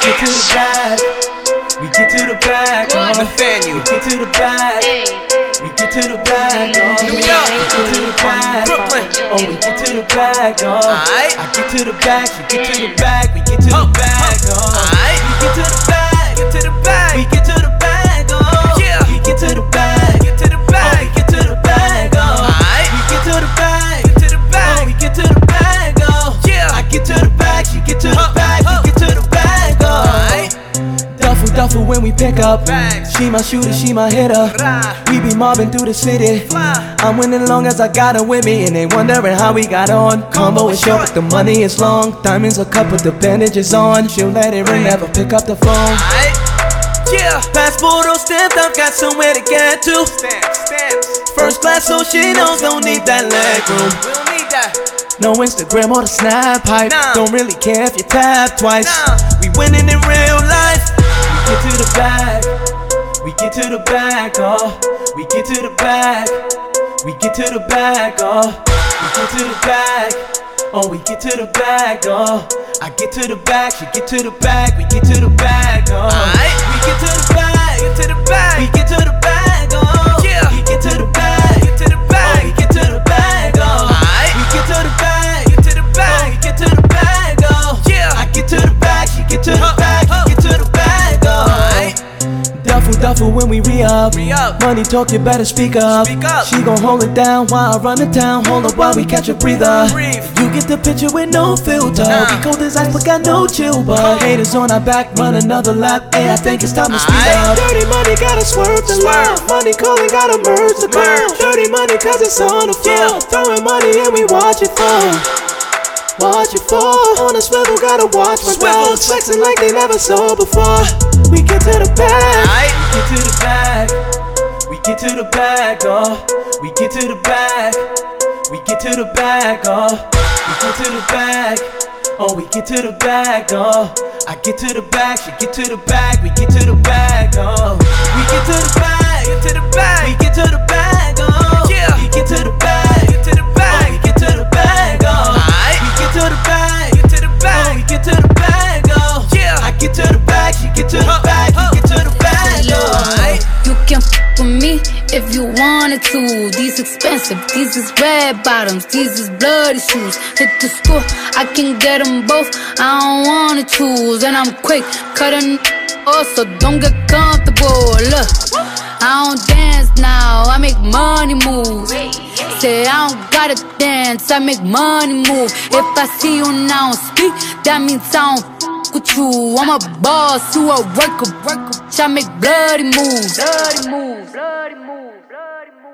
get to the back. We get to the. What? Uh, Nathaniel. we get to the back. We get to the bag. Uh, New we get to the back. Brooklyn. Oh, we get to the back. Uh, Aight. I get to the bag. She get to the bag. We get to the Huh, we pick up. She my shooter, she my hitter. We be mobbing through the city. I'm winning long as I got her with me, and they wondering how we got on. Combo is short, but the money is long. Diamonds a cup with the bandages on. She'll let it ring, never pick up the phone. Yeah. Passport on stamped, I've got somewhere to get to. First class, so she knows don't need that leg room. We don't need that. No Instagram or the snap hype. Nah. Don't really care if you tap twice. Nah. We winning in real get to the bag. We get to the bag, uh. uh. oh. We get to the bag. Uh. We get to the bag, oh. We get to the bag. Oh, we get to the bag, oh. I get to the bag, she get to the bag. We get to the bag, oh. When we re up. Re-up. Money talk, you better speak up. Speak up. She gon' hold it down while I run the town. Hold up while we catch a breather. Breathe. You get the picture with no filter. Nah. We cold as ice, but got no chill. But haters on our back, run another lap. Hey, I think it's time to speed up. Dirty money gotta swerve the Swerve. Money calling, gotta merge the. Merge. Dirty money cause it's on the floor. Yeah. Throwing money and we watch it fall. Watch it fall. On the swivel, gotta watch my Swivels. Flexing like they never saw before. We get to the bag. Aight. We get to the bag. We get to the bag, oh. We get to the bag. We get to the bag, oh. We get to the bag. Oh, we get to the bag, oh. I get to the bag, she get to the bag. We get to the bag, me if you wanted to. These expensive, these is red bottoms, these is bloody shoes. Hit the store, I can get them both. I don't wanna choose, and I'm quick cutting off, so don't get comfortable. Look, I don't dance now, I make money moves. Say I don't gotta dance, I make money move. If I see you now speak, that means I don't with you. I'm a boss, you a worker. I make bloody moves. Bloody moves, bloody moves, bloody moves.